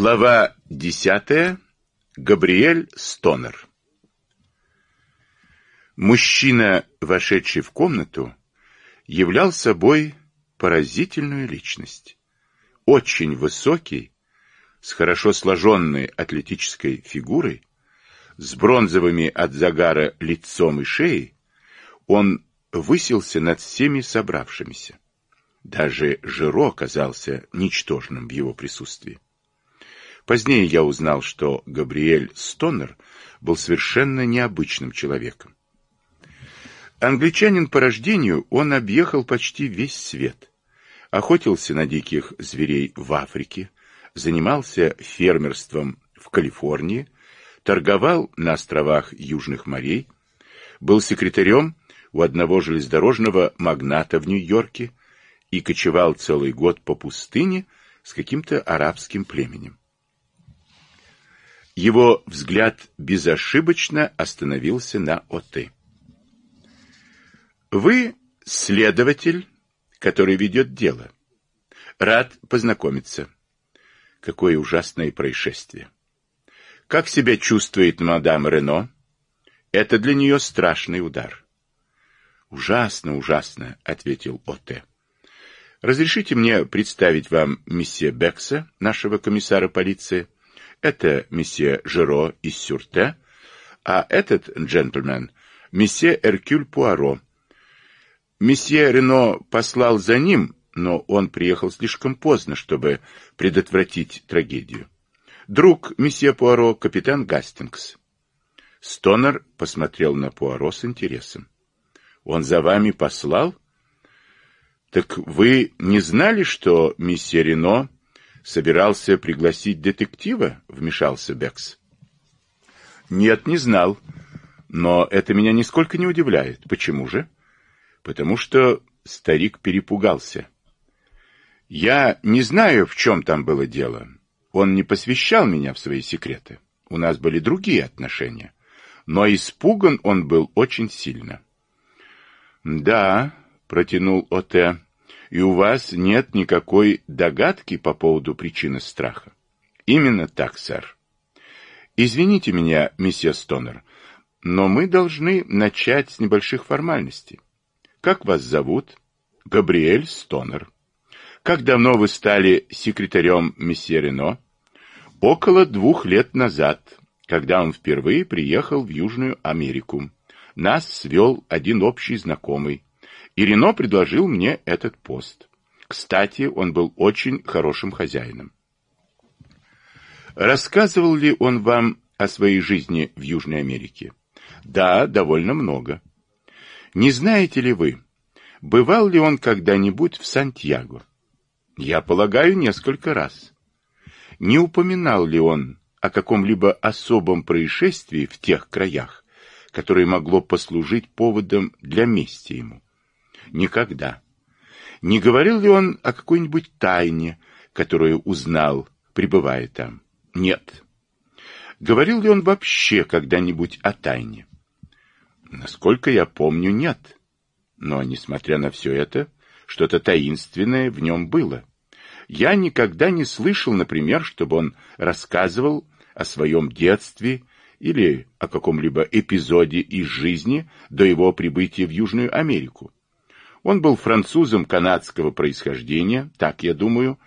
Глава десятая. Габриэль Стонер. Мужчина, вошедший в комнату, являл собой поразительную личность. Очень высокий, с хорошо сложенной атлетической фигурой, с бронзовыми от загара лицом и шеей, он высился над всеми собравшимися. Даже Жиро оказался ничтожным в его присутствии. Позднее я узнал, что Габриэль Стонер был совершенно необычным человеком. Англичанин по рождению, он объехал почти весь свет. Охотился на диких зверей в Африке, занимался фермерством в Калифорнии, торговал на островах Южных морей, был секретарем у одного железнодорожного магната в Нью-Йорке и кочевал целый год по пустыне с каким-то арабским племенем. Его взгляд безошибочно остановился на ОТ. Вы следователь, который ведет дело. Рад познакомиться. Какое ужасное происшествие. Как себя чувствует мадам Рено? Это для нее страшный удар. Ужасно, ужасно, ответил Оте. Разрешите мне представить вам месье Бекса, нашего комиссара полиции. Это месье Жеро из Сюрте, а этот джентльмен — месье Эркюль Пуаро. Месье Рено послал за ним, но он приехал слишком поздно, чтобы предотвратить трагедию. Друг месье Пуаро, капитан Гастингс. Стонер посмотрел на Пуаро с интересом. Он за вами послал? Так вы не знали, что месье Рено собирался пригласить детектива? Вмешался Бекс. Нет, не знал. Но это меня нисколько не удивляет. Почему же? Потому что старик перепугался. Я не знаю, в чем там было дело. Он не посвящал меня в свои секреты. У нас были другие отношения. Но испуган он был очень сильно. «Да», — протянул Оте, и у вас нет никакой догадки по поводу причины страха. Именно так, сэр. Извините меня, месье Стонер, но мы должны начать с небольших формальностей. Как вас зовут? Габриэль Стонер. Как давно вы стали секретарем месье Рено? Около двух лет назад, когда он впервые приехал в Южную Америку. Нас свел один общий знакомый, и предложил мне этот пост. Кстати, он был очень хорошим хозяином. Рассказывал ли он вам о своей жизни в Южной Америке? Да, довольно много. Не знаете ли вы, бывал ли он когда-нибудь в Сантьяго? Я полагаю, несколько раз. Не упоминал ли он о каком-либо особом происшествии в тех краях, которое могло послужить поводом для мести ему? Никогда. Не говорил ли он о какой-нибудь тайне, которую узнал, пребывая там? Нет. Говорил ли он вообще когда-нибудь о тайне? Насколько я помню, нет. Но, несмотря на все это, что-то таинственное в нем было. Я никогда не слышал, например, чтобы он рассказывал о своем детстве или о каком-либо эпизоде из жизни до его прибытия в Южную Америку. Он был французом канадского происхождения, так я думаю,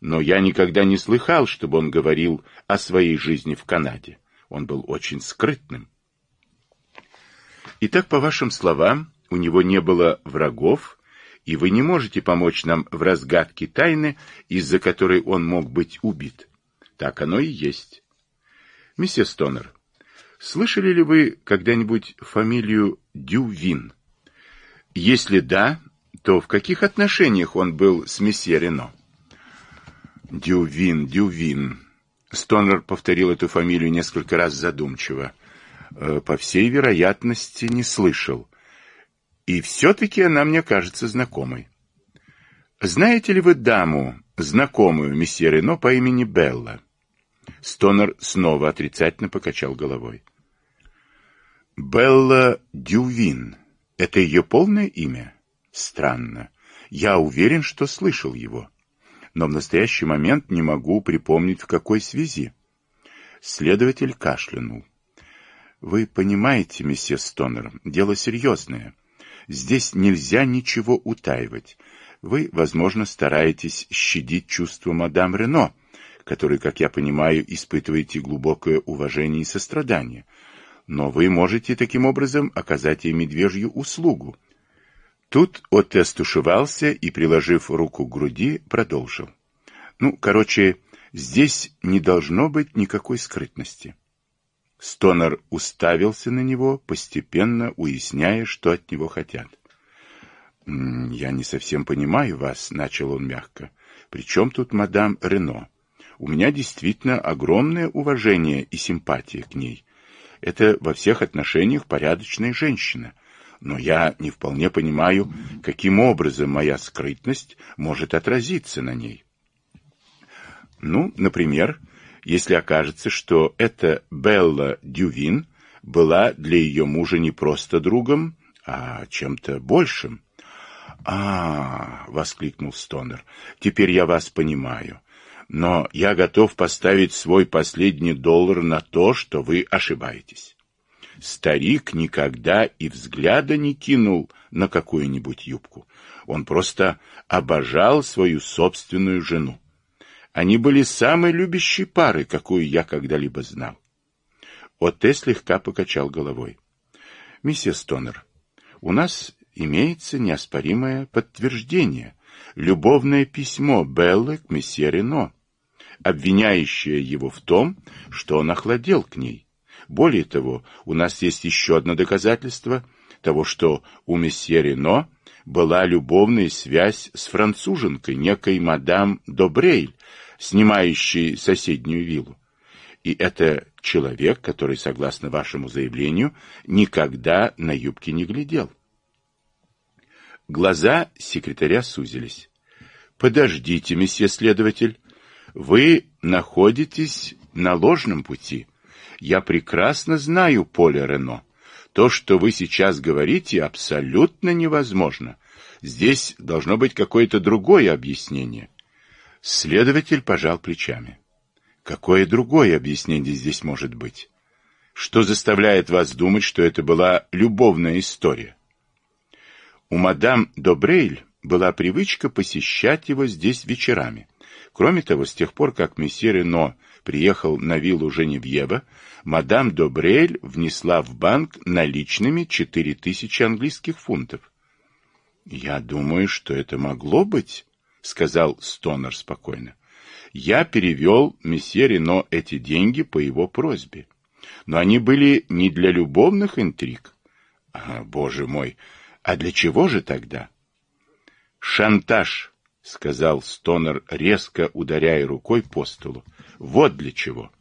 но я никогда не слыхал, чтобы он говорил о своей жизни в Канаде. Он был очень скрытным. Итак, по вашим словам, у него не было врагов, и вы не можете помочь нам в разгадке тайны, из-за которой он мог быть убит. Так оно и есть. Миссис Стонер, слышали ли вы когда-нибудь фамилию Дювин? Если да, то в каких отношениях он был с месье Рено? Дювин, Дювин. Стонер повторил эту фамилию несколько раз задумчиво. Э, по всей вероятности, не слышал. И все-таки она мне кажется знакомой. Знаете ли вы даму, знакомую месье Рено по имени Белла? Стонер снова отрицательно покачал головой. Белла Дювин. Это ее полное имя? Странно. Я уверен, что слышал его. но в настоящий момент не могу припомнить, в какой связи. Следователь кашлянул. Вы понимаете, месье Стонер, дело серьезное. Здесь нельзя ничего утаивать. Вы, возможно, стараетесь щадить чувства мадам Рено, которой, как я понимаю, испытываете глубокое уважение и сострадание. Но вы можете таким образом оказать ей медвежью услугу. Тут Отте стушевался и, приложив руку к груди, продолжил. Ну, короче, здесь не должно быть никакой скрытности. Стонер уставился на него, постепенно уясняя, что от него хотят. «Я не совсем понимаю вас», — начал он мягко. «При чем тут мадам Рено? У меня действительно огромное уважение и симпатия к ней. Это во всех отношениях порядочная женщина. Но я не вполне понимаю, каким образом моя скрытность может отразиться на ней». Ну, например, если окажется, что эта Белла Дювин была для ее мужа не просто другом, а чем-то большим. А, воскликнул Стонер. Теперь я вас понимаю. Но я готов поставить свой последний доллар на то, что вы ошибаетесь. Старик никогда и взгляда не кинул на какую-нибудь юбку. Он просто обожал свою собственную жену. Они были самой любящей парой, какую я когда-либо знал. Отте слегка покачал головой. — Миссис Тонер, у нас имеется неоспоримое подтверждение, любовное письмо Беллы к месье Рено, обвиняющее его в том, что он охладел к ней. Более того, у нас есть еще одно доказательство того, что у месье Рено была любовная связь с француженкой, некой мадам Добрейль, снимающей соседнюю виллу. И это человек, который, согласно вашему заявлению, никогда на юбке не глядел. Глаза секретаря сузились. «Подождите, месье следователь, вы находитесь на ложном пути. Я прекрасно знаю Поля Рено. То, что вы сейчас говорите, абсолютно невозможно. Здесь должно быть какое-то другое объяснение. Следователь пожал плечами. Какое другое объяснение здесь может быть? Что заставляет вас думать, что это была любовная история? У мадам Добрейль была привычка посещать его здесь вечерами. Кроме того, с тех пор, как месье Рено приехал на виллу Женевьева, мадам Добрейль внесла в банк наличными четыре тысячи английских фунтов. Я думаю, что это могло быть, сказал Стонер спокойно. Я перевел месье Рено эти деньги по его просьбе. Но они были не для любовных интриг. А, боже мой, а для чего же тогда? Шантаж, сказал Стонер, резко ударяя рукой по столу. Вот для чего.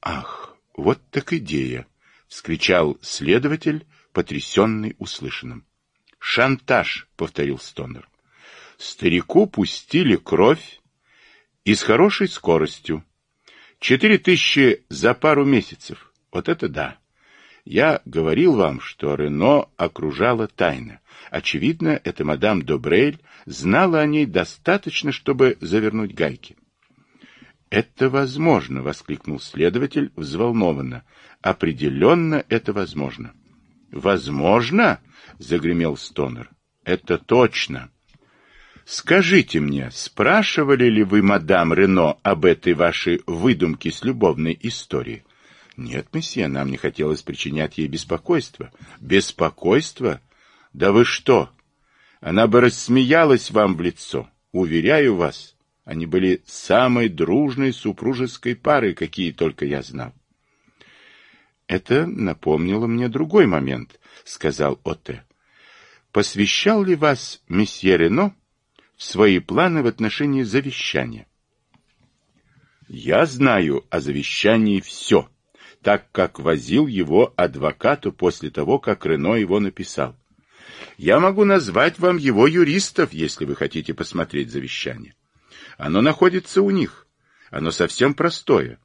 Ах, вот так идея, вскричал следователь, потрясенный услышанным. Шантаж, повторил Стонер. Старику пустили кровь и с хорошей скоростью. Четыре тысячи за пару месяцев. Вот это да. Я говорил вам, что Рено окружала тайна. Очевидно, эта мадам Добрель знала о ней достаточно, чтобы завернуть гайки. «Это возможно!» — воскликнул следователь взволнованно. «Определенно это возможно!» «Возможно?» — загремел Стонер. «Это точно!» «Скажите мне, спрашивали ли вы мадам Рено об этой вашей выдумке с любовной историей?» «Нет, месье, нам не хотелось причинять ей беспокойство». «Беспокойство? Да вы что? Она бы рассмеялась вам в лицо. Уверяю вас, они были самой дружной супружеской парой, какие только я знал». «Это напомнило мне другой момент», — сказал Отте. «Посвящал ли вас месье Рено в свои планы в отношении завещания?» «Я знаю о завещании все, так как возил его адвокату после того, как Рено его написал. Я могу назвать вам его юристов, если вы хотите посмотреть завещание. Оно находится у них. Оно совсем простое.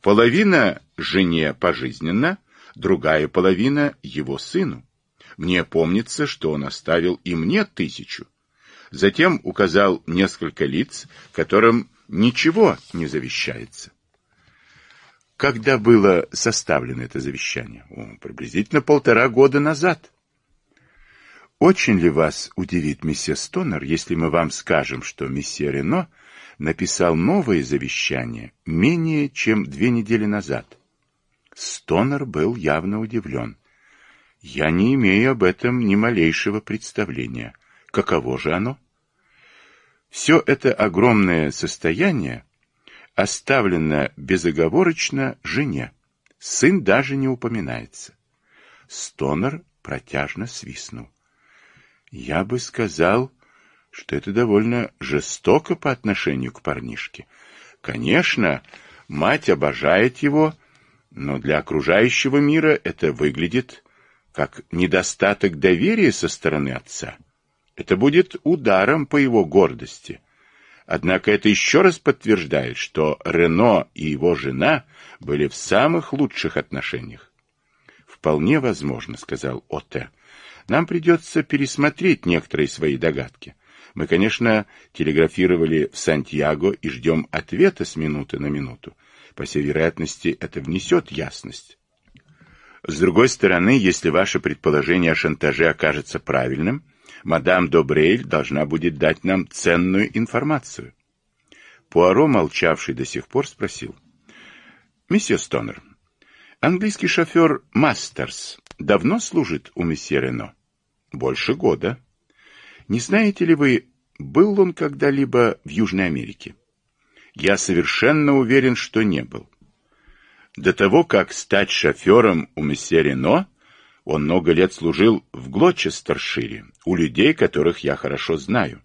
Половина жене пожизненно, другая половина его сыну. Мне помнится, что он оставил и мне тысячу. Затем указал несколько лиц, которым ничего не завещается. Когда было составлено это завещание? О, приблизительно полтора года назад. Очень ли вас удивит месье Стонер, если мы вам скажем, что месье Рено написал новое завещание менее чем две недели назад? Стонер был явно удивлен. Я не имею об этом ни малейшего представления. Каково же оно? Все это огромное состояние оставлено безоговорочно жене. Сын даже не упоминается. Стонер протяжно свистнул. Я бы сказал, что это довольно жестоко по отношению к парнишке. Конечно, мать обожает его, но для окружающего мира это выглядит как недостаток доверия со стороны отца. Это будет ударом по его гордости. Однако это еще раз подтверждает, что Рено и его жена были в самых лучших отношениях. «Вполне возможно», — сказал Оте. «Нам придется пересмотреть некоторые свои догадки. Мы, конечно, телеграфировали в Сантьяго и ждем ответа с минуты на минуту. По всей вероятности, это внесет ясность. С другой стороны, если ваше предположение о шантаже окажется правильным, мадам Добрейль должна будет дать нам ценную информацию. Пуаро, молчавший до сих пор, спросил. «Месье Стонер, английский шофер Мастерс давно служит у месье Рено?» «Больше года». «Не знаете ли вы, был он когда-либо в Южной Америке?» «Я совершенно уверен, что не был. До того, как стать шофером у месье Рено, он много лет служил в Глочестершире, у людей, которых я хорошо знаю.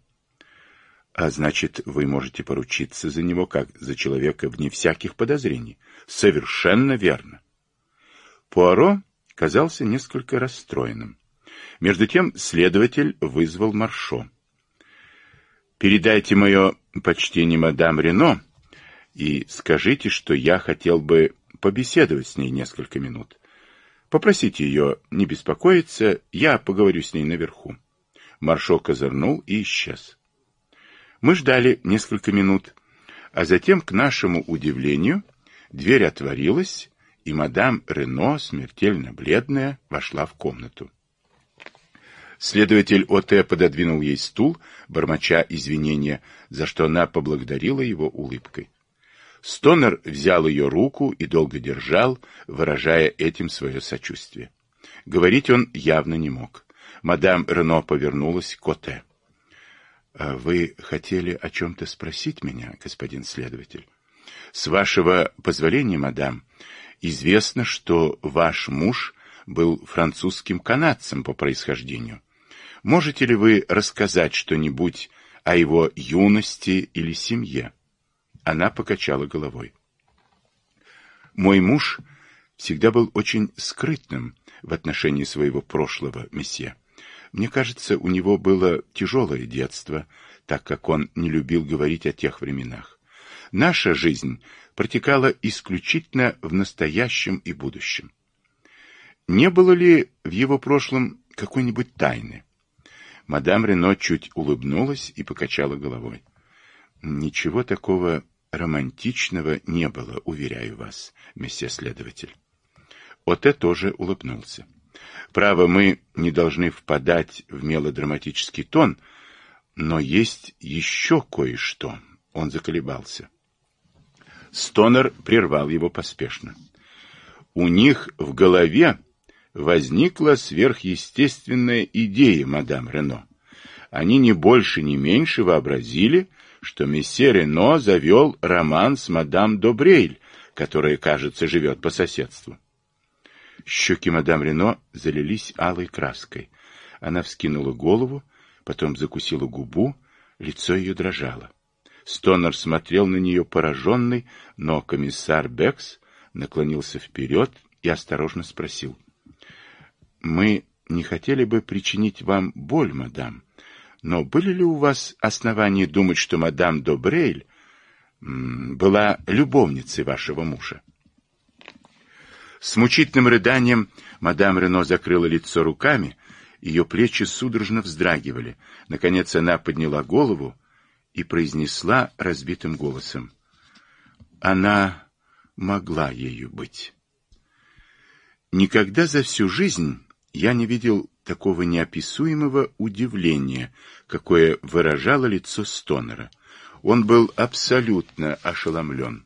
А значит, вы можете поручиться за него, как за человека вне всяких подозрений. Совершенно верно. Пуаро казался несколько расстроенным. Между тем следователь вызвал Маршо. «Передайте мое почтение мадам Рено и скажите, что я хотел бы побеседовать с ней несколько минут. Попросите ее не беспокоиться, я поговорю с ней наверху. Маршо козырнул и исчез. Мы ждали несколько минут, а затем, к нашему удивлению, дверь отворилась, и мадам Рено, смертельно бледная, вошла в комнату. Следователь ОТ пододвинул ей стул, бормоча извинения, за что она поблагодарила его улыбкой. Стонер взял ее руку и долго держал, выражая этим свое сочувствие. Говорить он явно не мог. Мадам Рено повернулась к Оте. «А «Вы хотели о чем-то спросить меня, господин следователь?» «С вашего позволения, мадам, известно, что ваш муж был французским канадцем по происхождению. Можете ли вы рассказать что-нибудь о его юности или семье?» Она покачала головой. Мой муж всегда был очень скрытным в отношении своего прошлого, месье. Мне кажется, у него было тяжелое детство, так как он не любил говорить о тех временах. Наша жизнь протекала исключительно в настоящем и будущем. Не было ли в его прошлом какой-нибудь тайны? Мадам Рено чуть улыбнулась и покачала головой. Ничего такого романтичного не было, уверяю вас, месье следователь. Оте тоже улыбнулся. Право, мы не должны впадать в мелодраматический тон, но есть еще кое-что. Он заколебался. Стонер прервал его поспешно. У них в голове возникла сверхъестественная идея, мадам Рено. Они не больше, ни меньше вообразили, что месье Рено завел роман с мадам Добрейль, которая, кажется, живет по соседству. Щеки мадам Рено залились алой краской. Она вскинула голову, потом закусила губу, лицо ее дрожало. Стонер смотрел на нее пораженный, но комиссар Бекс наклонился вперед и осторожно спросил. — Мы не хотели бы причинить вам боль, мадам, но были ли у вас основания думать, что мадам Добрейль была любовницей вашего мужа? С мучительным рыданием мадам Рено закрыла лицо руками Ее плечи судорожно вздрагивали. Наконец она подняла голову и произнесла разбитым голосом. Она могла ею быть. Никогда за всю жизнь я не видел такого неописуемого удивления, какое выражало лицо Стонера. Он был абсолютно ошеломлен.